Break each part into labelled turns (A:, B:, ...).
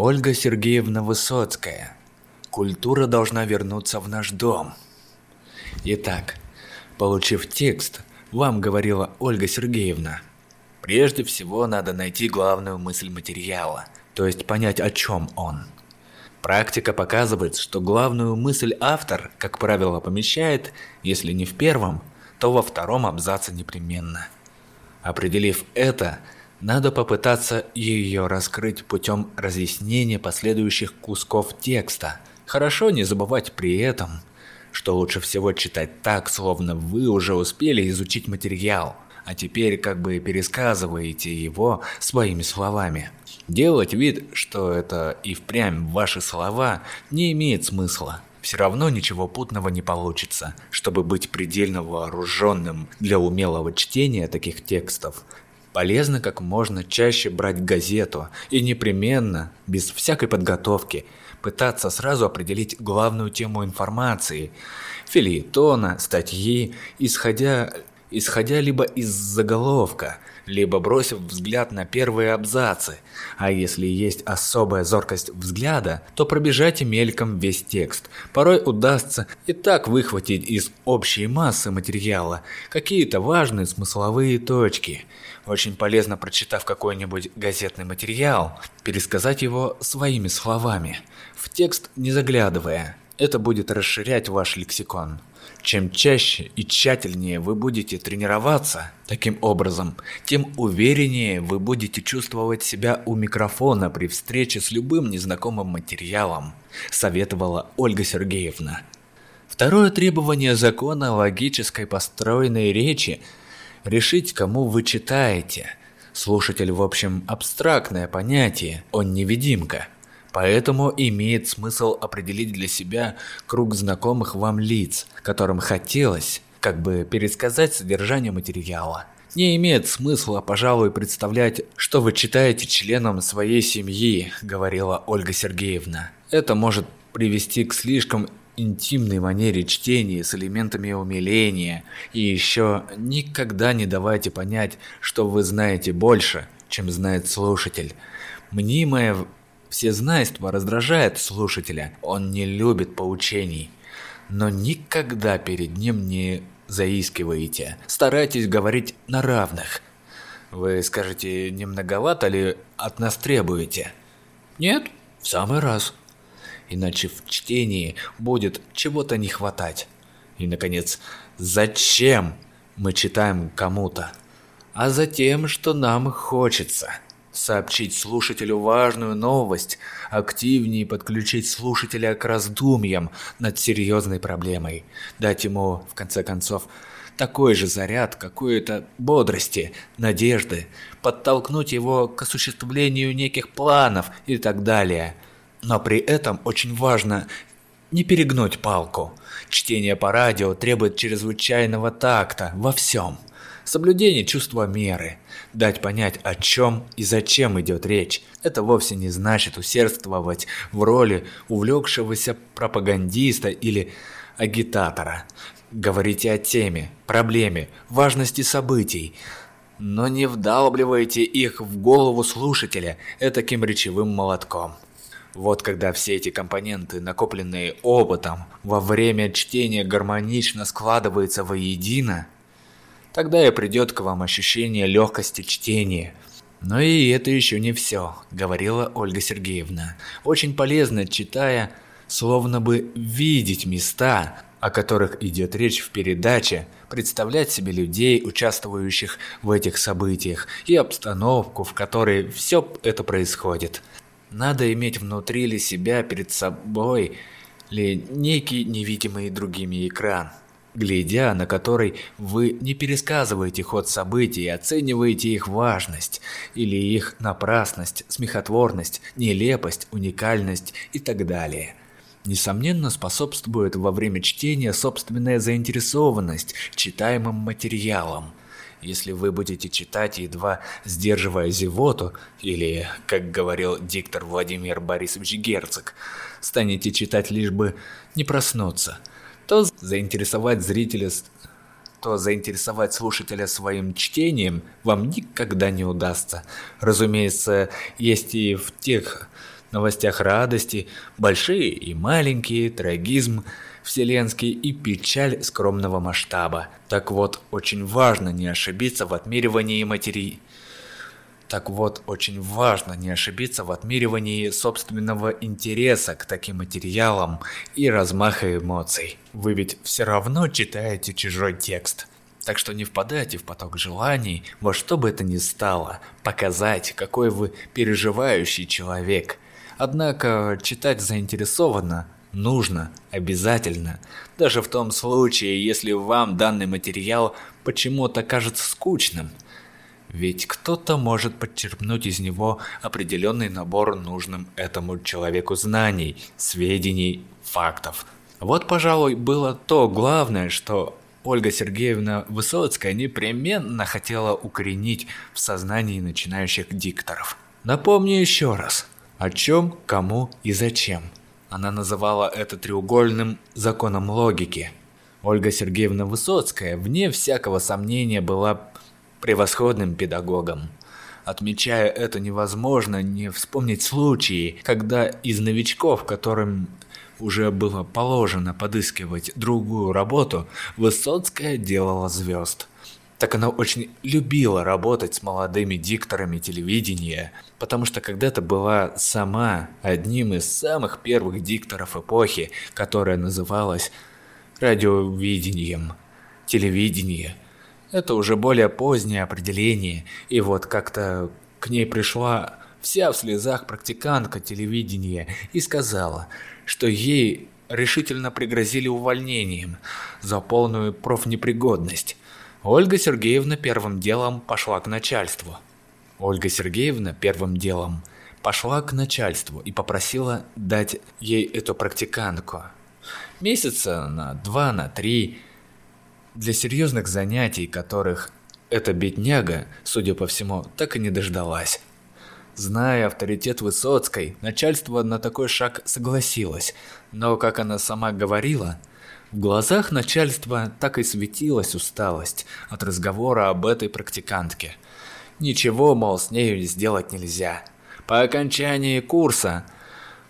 A: Ольга Сергеевна Высоцкая. Культура должна вернуться в наш дом. Итак, получив текст, вам говорила Ольга Сергеевна, прежде всего надо найти главную мысль материала, то есть понять, о чем он. Практика показывает, что главную мысль автор, как правило, помещает, если не в первом, то во втором абзаце непременно. Определив это, надо попытаться ее раскрыть путем разъяснения последующих кусков текста. Хорошо не забывать при этом, что лучше всего читать так, словно вы уже успели изучить материал, а теперь как бы пересказываете его своими словами. Делать вид, что это и впрямь ваши слова, не имеет смысла. Все равно ничего путного не получится. Чтобы быть предельно вооруженным для умелого чтения таких текстов, Полезно как можно чаще брать газету и непременно, без всякой подготовки, пытаться сразу определить главную тему информации, филитона, статьи, исходя, исходя либо из заголовка, либо бросив взгляд на первые абзацы, а если есть особая зоркость взгляда, то пробежайте мельком весь текст. Порой удастся и так выхватить из общей массы материала какие-то важные смысловые точки – очень полезно, прочитав какой-нибудь газетный материал, пересказать его своими словами, в текст не заглядывая. Это будет расширять ваш лексикон. Чем чаще и тщательнее вы будете тренироваться таким образом, тем увереннее вы будете чувствовать себя у микрофона при встрече с любым незнакомым материалом, советовала Ольга Сергеевна. Второе требование закона логической построенной речи решить, кому вы читаете. Слушатель, в общем, абстрактное понятие, он невидимка. Поэтому имеет смысл определить для себя круг знакомых вам лиц, которым хотелось как бы пересказать содержание материала. Не имеет смысла, пожалуй, представлять, что вы читаете членам своей семьи, говорила Ольга Сергеевна. Это может привести к слишком интимной манере чтения с элементами умиления, и еще никогда не давайте понять, что вы знаете больше, чем знает слушатель. Мнимое всезнайство раздражает слушателя, он не любит поучений. Но никогда перед ним не заискивайте, старайтесь говорить на равных. Вы скажете, не многовато ли от нас требуете? Нет, в самый раз иначе в чтении будет чего-то не хватать. И, наконец, зачем мы читаем кому-то? А за тем, что нам хочется. Сообщить слушателю важную новость, активнее подключить слушателя к раздумьям над серьезной проблемой, дать ему, в конце концов, такой же заряд какой-то бодрости, надежды, подтолкнуть его к осуществлению неких планов и так далее – но при этом очень важно не перегнуть палку. Чтение по радио требует чрезвычайного такта во всем. Соблюдение чувства меры. Дать понять, о чем и зачем идет речь. Это вовсе не значит усердствовать в роли увлекшегося пропагандиста или агитатора. Говорите о теме, проблеме, важности событий, но не вдалбливайте их в голову слушателя этаким речевым молотком. Вот когда все эти компоненты, накопленные опытом, во время чтения гармонично складываются воедино, тогда и придет к вам ощущение легкости чтения. Но и это еще не все, говорила Ольга Сергеевна. Очень полезно, читая, словно бы видеть места, о которых идет речь в передаче, представлять себе людей, участвующих в этих событиях, и обстановку, в которой все это происходит. Надо иметь внутри ли себя перед собой ли некий невидимый другими экран, глядя на который вы не пересказываете ход событий и оцениваете их важность или их напрасность, смехотворность, нелепость, уникальность и так далее. Несомненно, способствует во время чтения собственная заинтересованность читаемым материалом – если вы будете читать, едва сдерживая зевоту, или, как говорил диктор Владимир Борисович Герцог, станете читать лишь бы не проснуться, то заинтересовать зрителя то заинтересовать слушателя своим чтением вам никогда не удастся. Разумеется, есть и в тех новостях радости, большие и маленькие, трагизм вселенский и печаль скромного масштаба. Так вот, очень важно не ошибиться в отмеривании материи. Так вот, очень важно не ошибиться в отмеривании собственного интереса к таким материалам и размаха эмоций. Вы ведь все равно читаете чужой текст. Так что не впадайте в поток желаний во что бы это ни стало, показать, какой вы переживающий человек. Однако читать заинтересованно нужно, обязательно. Даже в том случае, если вам данный материал почему-то кажется скучным – ведь кто-то может подчерпнуть из него определенный набор нужным этому человеку знаний, сведений, фактов. Вот, пожалуй, было то главное, что Ольга Сергеевна Высоцкая непременно хотела укоренить в сознании начинающих дикторов. Напомню еще раз, о чем, кому и зачем. Она называла это треугольным законом логики. Ольга Сергеевна Высоцкая, вне всякого сомнения, была превосходным педагогом. Отмечая это, невозможно не вспомнить случаи, когда из новичков, которым уже было положено подыскивать другую работу, Высоцкая делала звезд. Так она очень любила работать с молодыми дикторами телевидения, потому что когда-то была сама одним из самых первых дикторов эпохи, которая называлась радиовидением. Телевидение – это уже более позднее определение, и вот как-то к ней пришла вся в слезах практикантка телевидения и сказала, что ей решительно пригрозили увольнением за полную профнепригодность. Ольга Сергеевна первым делом пошла к начальству. Ольга Сергеевна первым делом пошла к начальству и попросила дать ей эту практикантку. Месяца на два, на три, для серьезных занятий, которых эта бедняга, судя по всему, так и не дождалась. Зная авторитет Высоцкой, начальство на такой шаг согласилось, но, как она сама говорила, в глазах начальства так и светилась усталость от разговора об этой практикантке. Ничего, мол, с нею сделать нельзя. По окончании курса –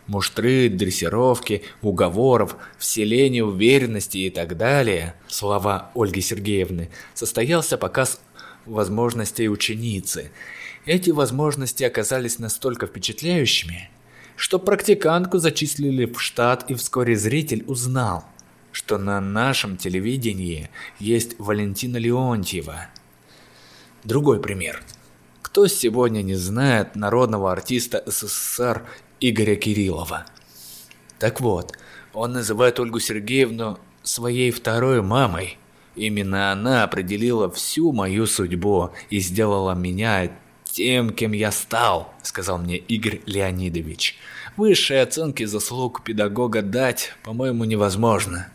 A: муштры, дрессировки, уговоров, вселения уверенности и так далее, слова Ольги Сергеевны, состоялся показ возможностей ученицы. Эти возможности оказались настолько впечатляющими, что практикантку зачислили в штат, и вскоре зритель узнал, что на нашем телевидении есть Валентина Леонтьева. Другой пример. Кто сегодня не знает народного артиста СССР Игоря Кириллова. Так вот, он называет Ольгу Сергеевну своей второй мамой. Именно она определила всю мою судьбу и сделала меня тем, кем я стал, сказал мне Игорь Леонидович. Высшие оценки заслуг педагога дать, по-моему, невозможно.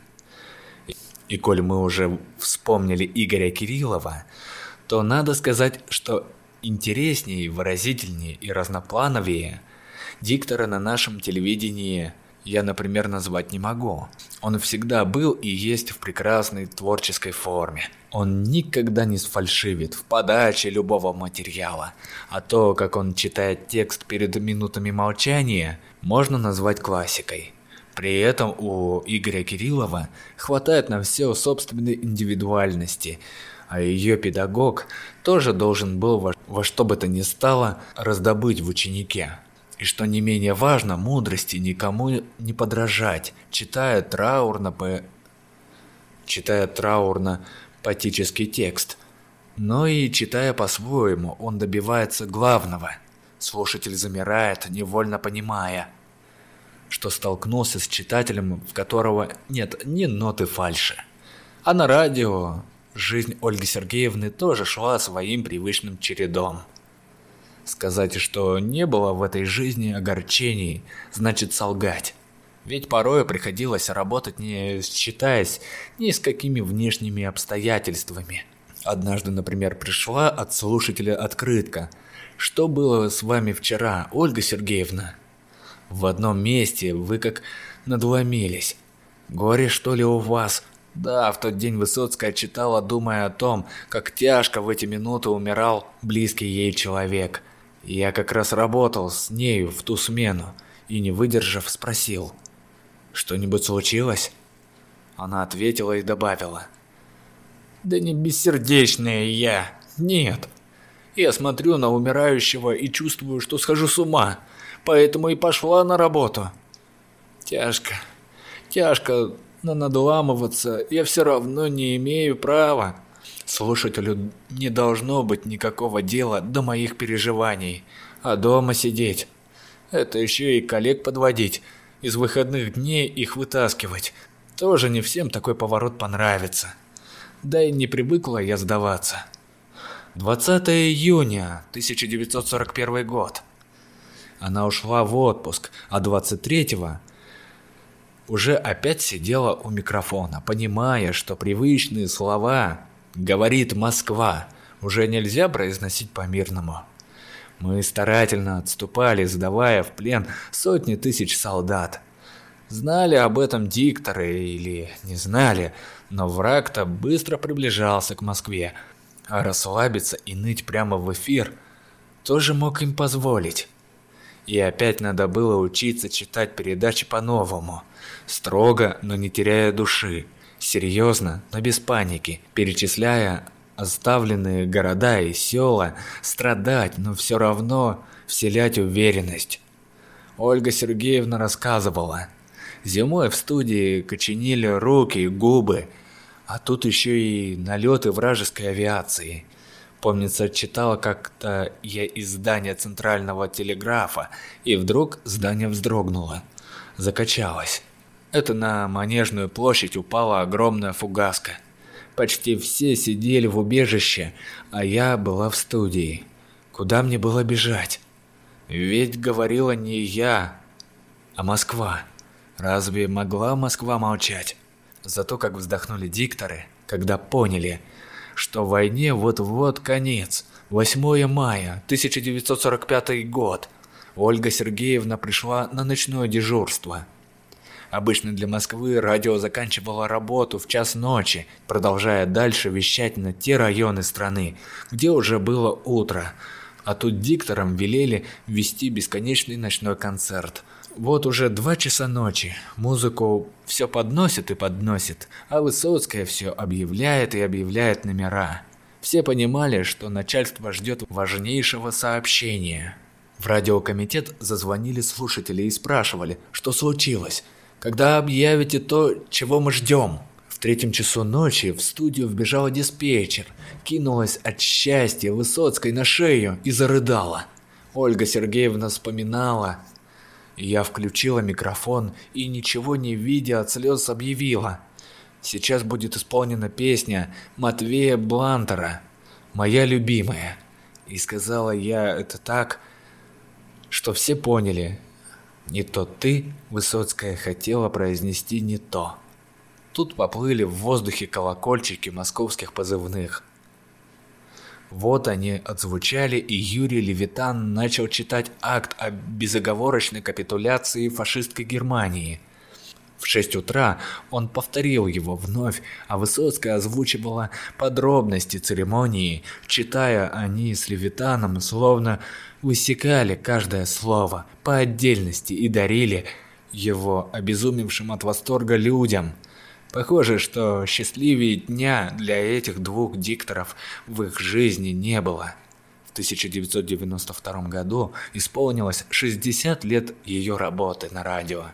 A: И коль мы уже вспомнили Игоря Кириллова, то надо сказать, что интереснее, выразительнее и разноплановее – Диктора на нашем телевидении я, например, назвать не могу. Он всегда был и есть в прекрасной творческой форме. Он никогда не сфальшивит в подаче любого материала. А то, как он читает текст перед минутами молчания, можно назвать классикой. При этом у Игоря Кириллова хватает на все собственной индивидуальности, а ее педагог тоже должен был во, во что бы то ни стало раздобыть в ученике. И что не менее важно, мудрости никому не подражать, читая траурно по... читая траурно поэтический текст. Но и читая по-своему, он добивается главного. Слушатель замирает, невольно понимая, что столкнулся с читателем, в которого нет ни ноты фальши. А на радио жизнь Ольги Сергеевны тоже шла своим привычным чередом. Сказать, что не было в этой жизни огорчений, значит солгать. Ведь порой приходилось работать не считаясь ни с какими внешними обстоятельствами. Однажды, например, пришла от слушателя открытка. «Что было с вами вчера, Ольга Сергеевна?» «В одном месте вы как надломились. Горе, что ли, у вас?» Да, в тот день Высоцкая читала, думая о том, как тяжко в эти минуты умирал близкий ей человек – я как раз работал с нею в ту смену, и, не выдержав, спросил. «Что-нибудь случилось?» Она ответила и добавила. «Да не бессердечная я, нет. Я смотрю на умирающего и чувствую, что схожу с ума, поэтому и пошла на работу. Тяжко, тяжко, но надламываться я все равно не имею права. Слушателю не должно быть никакого дела до моих переживаний, а дома сидеть. Это еще и коллег подводить, из выходных дней их вытаскивать. Тоже не всем такой поворот понравится. Да и не привыкла я сдаваться. 20 июня 1941 год. Она ушла в отпуск, а 23-го уже опять сидела у микрофона, понимая, что привычные слова «говорит Москва» уже нельзя произносить по-мирному. Мы старательно отступали, сдавая в плен сотни тысяч солдат. Знали об этом дикторы или не знали, но враг-то быстро приближался к Москве, а расслабиться и ныть прямо в эфир тоже мог им позволить. И опять надо было учиться читать передачи по-новому, строго, но не теряя души, серьезно, но без паники, перечисляя оставленные города и села, страдать, но все равно вселять уверенность. Ольга Сергеевна рассказывала. Зимой в студии коченили руки и губы, а тут еще и налеты вражеской авиации. Помнится, читала как-то я из здания центрального телеграфа, и вдруг здание вздрогнуло, закачалось. Это на Манежную площадь упала огромная фугаска. Почти все сидели в убежище, а я была в студии. Куда мне было бежать? Ведь говорила не я, а Москва. Разве могла Москва молчать? Зато как вздохнули дикторы, когда поняли, что войне вот-вот конец. 8 мая 1945 год. Ольга Сергеевна пришла на ночное дежурство. Обычно для Москвы радио заканчивало работу в час ночи, продолжая дальше вещать на те районы страны, где уже было утро. А тут дикторам велели вести бесконечный ночной концерт. Вот уже два часа ночи, музыку все подносит и подносит, а Высоцкая все объявляет и объявляет номера. Все понимали, что начальство ждет важнейшего сообщения. В радиокомитет зазвонили слушатели и спрашивали, что случилось когда объявите то, чего мы ждем. В третьем часу ночи в студию вбежала диспетчер, кинулась от счастья Высоцкой на шею и зарыдала. Ольга Сергеевна вспоминала. Я включила микрофон и, ничего не видя от слез, объявила. Сейчас будет исполнена песня Матвея Блантера «Моя любимая». И сказала я это так, что все поняли, не то ты, Высоцкая, хотела произнести не то. Тут поплыли в воздухе колокольчики московских позывных. Вот они отзвучали, и Юрий Левитан начал читать акт о безоговорочной капитуляции фашистской Германии. В 6 утра он повторил его вновь, а Высоцкая озвучивала подробности церемонии, читая они с Левитаном, словно высекали каждое слово по отдельности и дарили его обезумевшим от восторга людям. Похоже, что счастливее дня для этих двух дикторов в их жизни не было. В 1992 году исполнилось 60 лет ее работы на радио,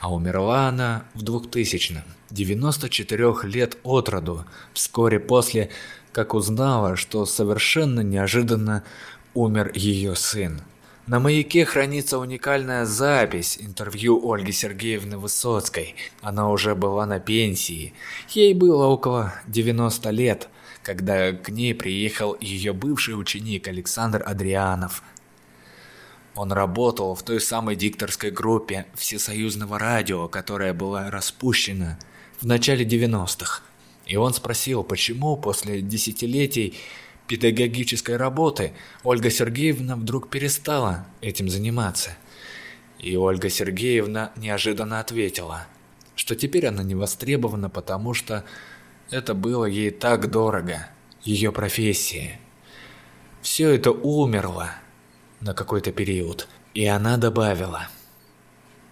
A: а умерла она в 2000-м, 94 лет от роду, вскоре после, как узнала, что совершенно неожиданно умер ее сын. На маяке хранится уникальная запись интервью Ольги Сергеевны Высоцкой. Она уже была на пенсии. Ей было около 90 лет, когда к ней приехал ее бывший ученик Александр Адрианов. Он работал в той самой дикторской группе Всесоюзного радио, которая была распущена в начале 90-х. И он спросил, почему после десятилетий педагогической работы, Ольга Сергеевна вдруг перестала этим заниматься. И Ольга Сергеевна неожиданно ответила, что теперь она не востребована, потому что это было ей так дорого, ее профессия. Все это умерло на какой-то период, и она добавила,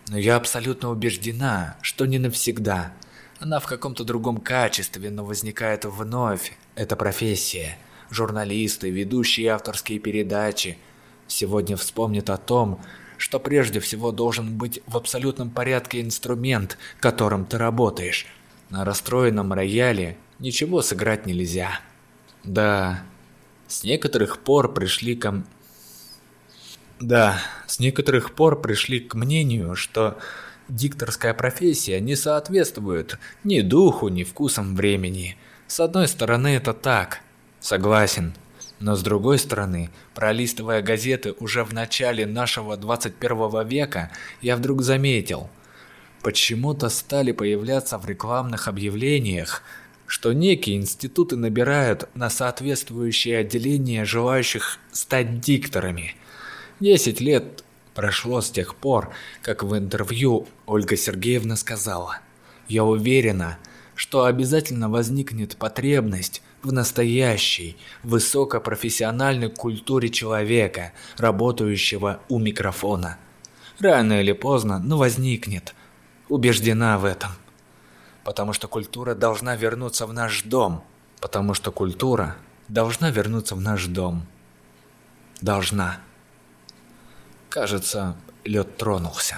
A: Но я абсолютно убеждена, что не навсегда. Она в каком-то другом качестве, но возникает вновь. Это профессия. Журналисты, ведущие авторские передачи. Сегодня вспомнят о том, что прежде всего должен быть в абсолютном порядке инструмент, которым ты работаешь. На расстроенном рояле ничего сыграть нельзя. Да, с некоторых пор пришли ко... Да, с некоторых пор пришли к мнению, что дикторская профессия не соответствует ни духу, ни вкусам времени. С одной стороны это так, согласен. Но с другой стороны, пролистывая газеты уже в начале нашего 21 века, я вдруг заметил, почему-то стали появляться в рекламных объявлениях, что некие институты набирают на соответствующее отделение желающих стать дикторами. Десять лет прошло с тех пор, как в интервью Ольга Сергеевна сказала, «Я уверена, что обязательно возникнет потребность в настоящей, высокопрофессиональной культуре человека, работающего у микрофона. Рано или поздно, но возникнет. Убеждена в этом. Потому что культура должна вернуться в наш дом. Потому что культура должна вернуться в наш дом. Должна. Кажется, лед тронулся.